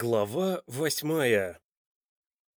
Глава восьмая.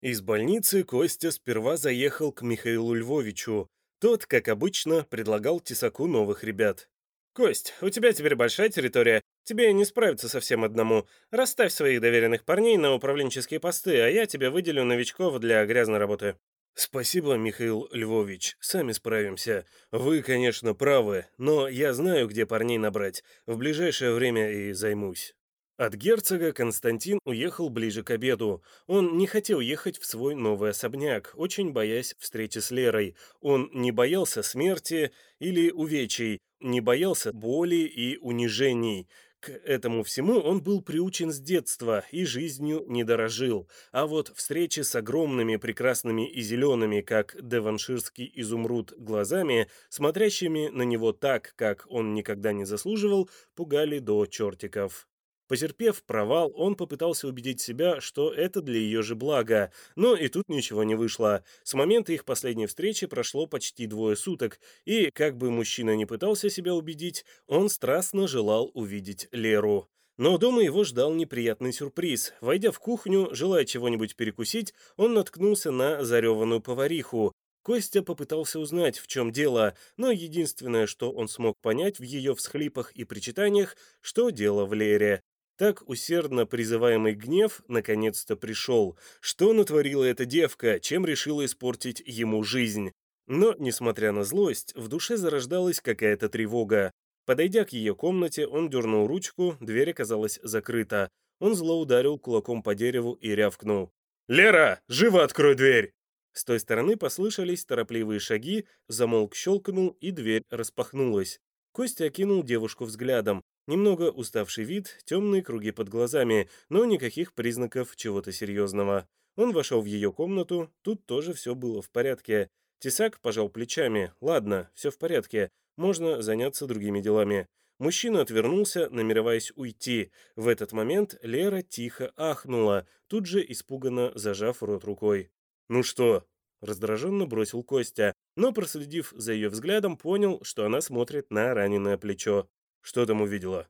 Из больницы Костя сперва заехал к Михаилу Львовичу. Тот, как обычно, предлагал Тесаку новых ребят. «Кость, у тебя теперь большая территория. Тебе не справиться совсем одному. Расставь своих доверенных парней на управленческие посты, а я тебе выделю новичков для грязной работы». «Спасибо, Михаил Львович, сами справимся. Вы, конечно, правы, но я знаю, где парней набрать. В ближайшее время и займусь». От герцога Константин уехал ближе к обеду. Он не хотел ехать в свой новый особняк, очень боясь встречи с Лерой. Он не боялся смерти или увечий, не боялся боли и унижений. К этому всему он был приучен с детства и жизнью не дорожил. А вот встречи с огромными, прекрасными и зелеными, как деванширский изумруд, глазами, смотрящими на него так, как он никогда не заслуживал, пугали до чертиков. Потерпев провал, он попытался убедить себя, что это для ее же блага, но и тут ничего не вышло. С момента их последней встречи прошло почти двое суток, и, как бы мужчина не пытался себя убедить, он страстно желал увидеть Леру. Но дома его ждал неприятный сюрприз. Войдя в кухню, желая чего-нибудь перекусить, он наткнулся на зареванную повариху. Костя попытался узнать, в чем дело, но единственное, что он смог понять в ее всхлипах и причитаниях, что дело в Лере. Так усердно призываемый гнев наконец-то пришел. Что натворила эта девка, чем решила испортить ему жизнь? Но, несмотря на злость, в душе зарождалась какая-то тревога. Подойдя к ее комнате, он дернул ручку, дверь оказалась закрыта. Он зло ударил кулаком по дереву и рявкнул. «Лера, живо открой дверь!» С той стороны послышались торопливые шаги, замолк щелкнул, и дверь распахнулась. Костя окинул девушку взглядом. Немного уставший вид, темные круги под глазами, но никаких признаков чего-то серьезного. Он вошел в ее комнату, тут тоже все было в порядке. Тесак пожал плечами. «Ладно, все в порядке, можно заняться другими делами». Мужчина отвернулся, намереваясь уйти. В этот момент Лера тихо ахнула, тут же испуганно зажав рот рукой. «Ну что?» — раздраженно бросил Костя, но, проследив за ее взглядом, понял, что она смотрит на раненое плечо. Что там увидела?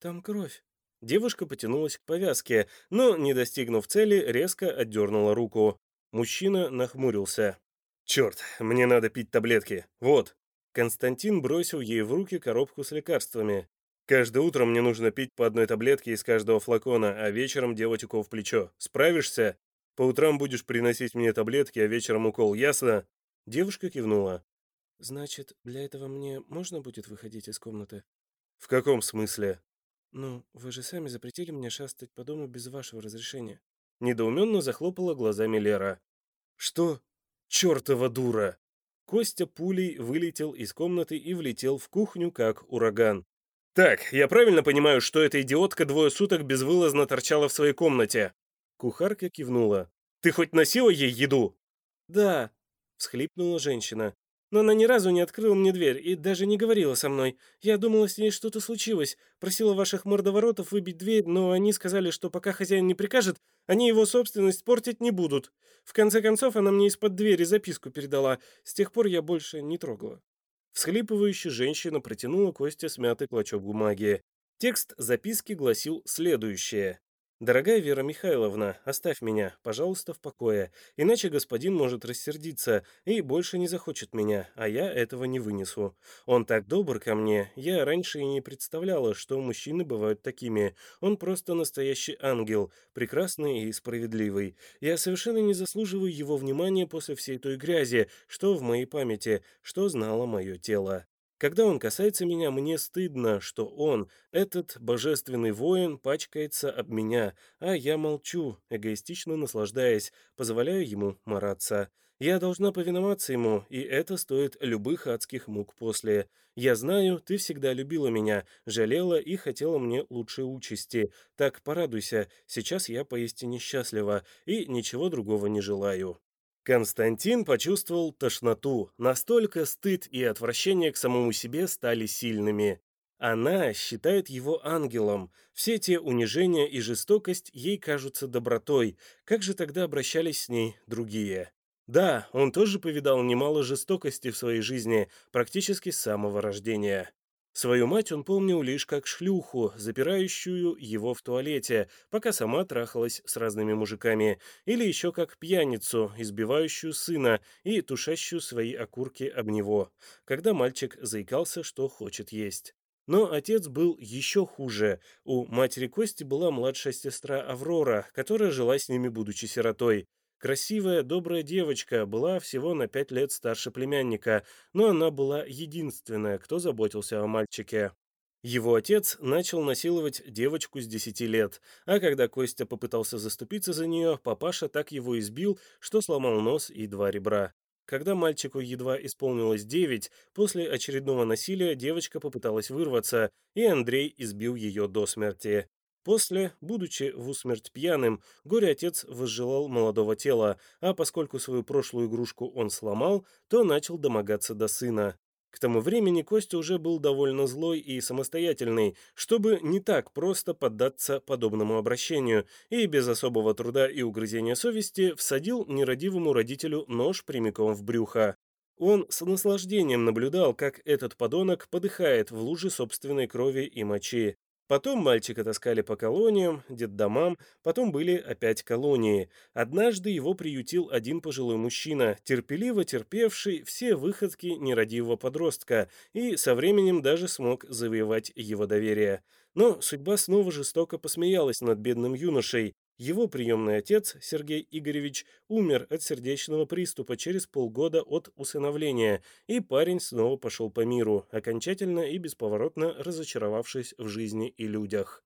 Там кровь. Девушка потянулась к повязке, но, не достигнув цели, резко отдернула руку. Мужчина нахмурился. «Черт, мне надо пить таблетки. Вот». Константин бросил ей в руки коробку с лекарствами. «Каждое утро мне нужно пить по одной таблетке из каждого флакона, а вечером делать укол в плечо. Справишься? По утрам будешь приносить мне таблетки, а вечером укол, ясно?» Девушка кивнула. «Значит, для этого мне можно будет выходить из комнаты?» «В каком смысле?» «Ну, вы же сами запретили мне шастать по дому без вашего разрешения». Недоуменно захлопала глазами Лера. «Что? Чёртова дура!» Костя пулей вылетел из комнаты и влетел в кухню, как ураган. «Так, я правильно понимаю, что эта идиотка двое суток безвылазно торчала в своей комнате?» Кухарка кивнула. «Ты хоть носила ей еду?» «Да», — всхлипнула женщина но она ни разу не открыла мне дверь и даже не говорила со мной. Я думала, с ней что-то случилось. Просила ваших мордоворотов выбить дверь, но они сказали, что пока хозяин не прикажет, они его собственность портить не будут. В конце концов, она мне из-под двери записку передала. С тех пор я больше не трогала». Всхлипывающая женщина протянула Косте смятый клочок бумаги. Текст записки гласил следующее. «Дорогая Вера Михайловна, оставь меня, пожалуйста, в покое, иначе господин может рассердиться и больше не захочет меня, а я этого не вынесу. Он так добр ко мне, я раньше и не представляла, что мужчины бывают такими. Он просто настоящий ангел, прекрасный и справедливый. Я совершенно не заслуживаю его внимания после всей той грязи, что в моей памяти, что знало мое тело. Когда он касается меня, мне стыдно, что он, этот божественный воин, пачкается об меня, а я молчу, эгоистично наслаждаясь, позволяю ему мараться. Я должна повиноваться ему, и это стоит любых адских мук после. Я знаю, ты всегда любила меня, жалела и хотела мне лучшей участи. Так порадуйся, сейчас я поистине счастлива и ничего другого не желаю. Константин почувствовал тошноту, настолько стыд и отвращение к самому себе стали сильными. Она считает его ангелом, все те унижения и жестокость ей кажутся добротой, как же тогда обращались с ней другие? Да, он тоже повидал немало жестокости в своей жизни, практически с самого рождения. Свою мать он помнил лишь как шлюху, запирающую его в туалете, пока сама трахалась с разными мужиками, или еще как пьяницу, избивающую сына и тушащую свои окурки об него, когда мальчик заикался, что хочет есть. Но отец был еще хуже. У матери Кости была младшая сестра Аврора, которая жила с ними, будучи сиротой. Красивая, добрая девочка, была всего на пять лет старше племянника, но она была единственная, кто заботился о мальчике. Его отец начал насиловать девочку с 10 лет, а когда Костя попытался заступиться за нее, папаша так его избил, что сломал нос и два ребра. Когда мальчику едва исполнилось 9, после очередного насилия девочка попыталась вырваться, и Андрей избил ее до смерти. После, будучи в усмерть пьяным, горе-отец возжелал молодого тела, а поскольку свою прошлую игрушку он сломал, то начал домогаться до сына. К тому времени Костя уже был довольно злой и самостоятельный, чтобы не так просто поддаться подобному обращению, и без особого труда и угрызения совести всадил нерадивому родителю нож прямиком в брюхо. Он с наслаждением наблюдал, как этот подонок подыхает в луже собственной крови и мочи. Потом мальчика таскали по колониям, детдомам, потом были опять колонии. Однажды его приютил один пожилой мужчина, терпеливо терпевший все выходки нерадивого подростка, и со временем даже смог завоевать его доверие. Но судьба снова жестоко посмеялась над бедным юношей, его приемный отец, Сергей Игоревич, умер от сердечного приступа через полгода от усыновления, и парень снова пошел по миру, окончательно и бесповоротно разочаровавшись в жизни и людях.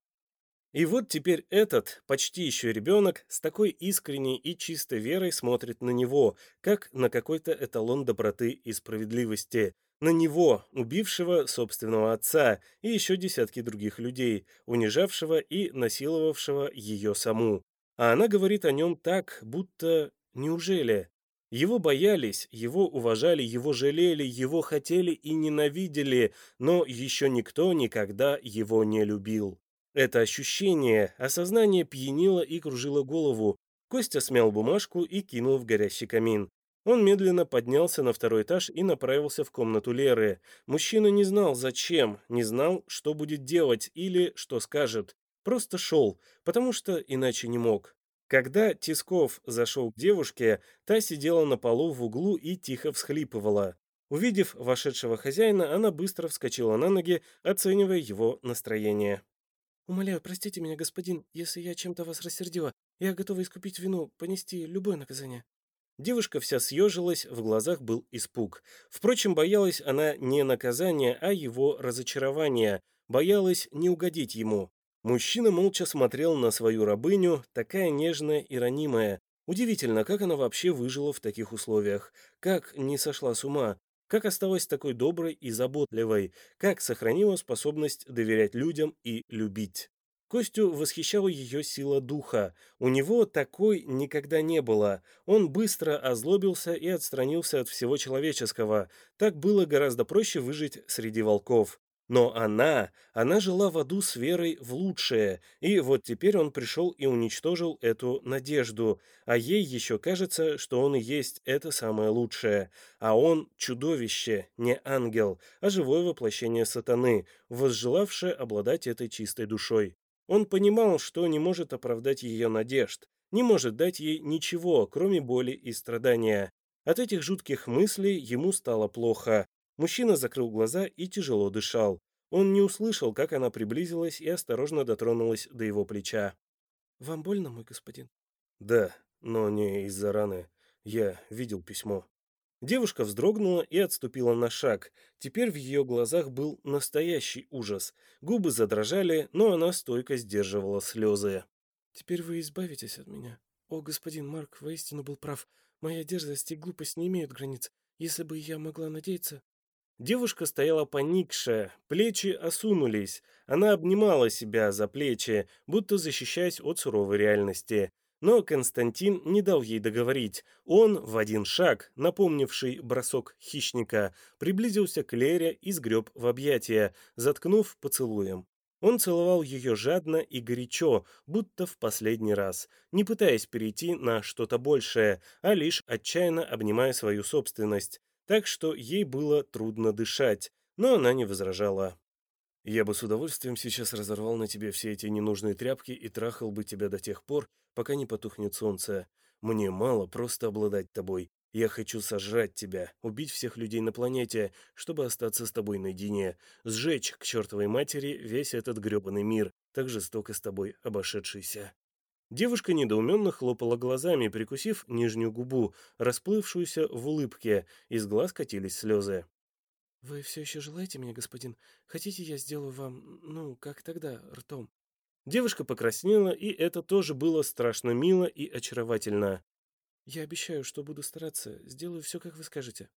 И вот теперь этот, почти еще ребенок, с такой искренней и чистой верой смотрит на него, как на какой-то эталон доброты и справедливости – на него, убившего собственного отца и еще десятки других людей, унижавшего и насиловавшего ее саму. А она говорит о нем так, будто «неужели?». Его боялись, его уважали, его жалели, его хотели и ненавидели, но еще никто никогда его не любил. Это ощущение, осознание пьянило и кружило голову. Костя смял бумажку и кинул в горящий камин. Он медленно поднялся на второй этаж и направился в комнату Леры. Мужчина не знал, зачем, не знал, что будет делать или что скажет. Просто шел, потому что иначе не мог. Когда Тисков зашел к девушке, та сидела на полу в углу и тихо всхлипывала. Увидев вошедшего хозяина, она быстро вскочила на ноги, оценивая его настроение. «Умоляю, простите меня, господин, если я чем-то вас рассердила. Я готова искупить вину, понести любое наказание». Девушка вся съежилась, в глазах был испуг. Впрочем, боялась она не наказания, а его разочарования, боялась не угодить ему. Мужчина молча смотрел на свою рабыню, такая нежная и ранимая. Удивительно, как она вообще выжила в таких условиях, как не сошла с ума, как осталась такой доброй и заботливой, как сохранила способность доверять людям и любить. Костю восхищала ее сила духа. У него такой никогда не было. Он быстро озлобился и отстранился от всего человеческого. Так было гораздо проще выжить среди волков. Но она, она жила в аду с верой в лучшее, и вот теперь он пришел и уничтожил эту надежду, а ей еще кажется, что он и есть это самое лучшее, а он чудовище, не ангел, а живое воплощение сатаны, возжелавшее обладать этой чистой душой. Он понимал, что не может оправдать ее надежд, не может дать ей ничего, кроме боли и страдания. От этих жутких мыслей ему стало плохо. Мужчина закрыл глаза и тяжело дышал. Он не услышал, как она приблизилась и осторожно дотронулась до его плеча. «Вам больно, мой господин?» «Да, но не из-за раны. Я видел письмо». Девушка вздрогнула и отступила на шаг. Теперь в ее глазах был настоящий ужас. Губы задрожали, но она стойко сдерживала слезы. «Теперь вы избавитесь от меня. О, господин Марк воистину был прав. Моя дерзость и глупость не имеют границ. Если бы я могла надеяться...» Девушка стояла поникшая, плечи осунулись. Она обнимала себя за плечи, будто защищаясь от суровой реальности. Но Константин не дал ей договорить. Он в один шаг, напомнивший бросок хищника, приблизился к Лере и сгреб в объятия, заткнув поцелуем. Он целовал ее жадно и горячо, будто в последний раз, не пытаясь перейти на что-то большее, а лишь отчаянно обнимая свою собственность, так что ей было трудно дышать, но она не возражала. Я бы с удовольствием сейчас разорвал на тебе все эти ненужные тряпки и трахал бы тебя до тех пор, пока не потухнет солнце. Мне мало просто обладать тобой. Я хочу сожрать тебя, убить всех людей на планете, чтобы остаться с тобой наедине, сжечь к чертовой матери весь этот гребаный мир, так жестоко с тобой обошедшийся. Девушка недоуменно хлопала глазами, прикусив нижнюю губу, расплывшуюся в улыбке, из глаз катились слезы. «Вы все еще желаете меня, господин? Хотите, я сделаю вам, ну, как тогда, ртом?» Девушка покраснела, и это тоже было страшно мило и очаровательно. «Я обещаю, что буду стараться, сделаю все, как вы скажете».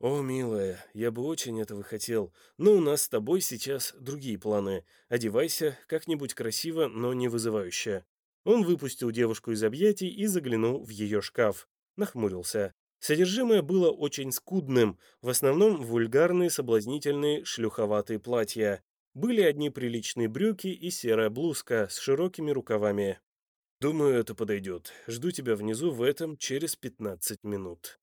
«О, милая, я бы очень этого хотел, но у нас с тобой сейчас другие планы. Одевайся как-нибудь красиво, но не вызывающе. Он выпустил девушку из объятий и заглянул в ее шкаф. Нахмурился. Содержимое было очень скудным, в основном вульгарные соблазнительные шлюховатые платья. Были одни приличные брюки и серая блузка с широкими рукавами. «Думаю, это подойдет. Жду тебя внизу в этом через 15 минут».